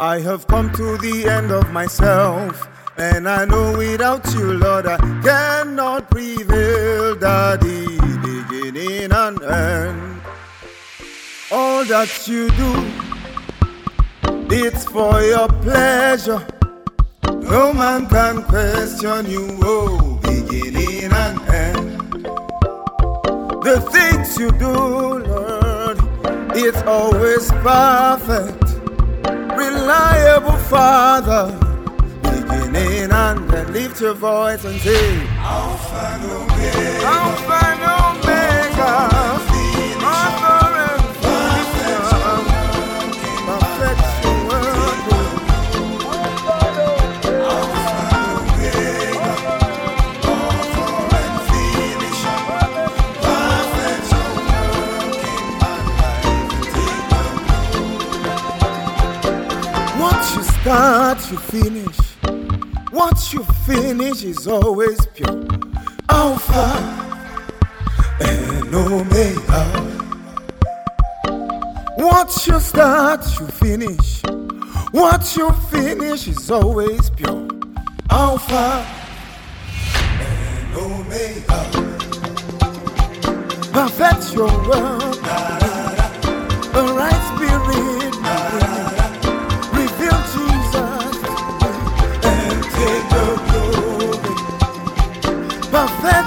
I have come to the end of myself, and I know without you, Lord, I cannot prevail. Daddy, beginning and end. All that you do, it's for your pleasure. No man can question you, oh, beginning and end. The things you do, Lord, it's always perfect. Father, beginning and end. Lift your voice and say, Alpha and Omega. Alpha and Omega. What you start, you finish. What you finish is always pure. Alpha and Omega. What you start, you finish. What you finish is always pure. Alpha and Omega. Perfect your work. The right. buffet.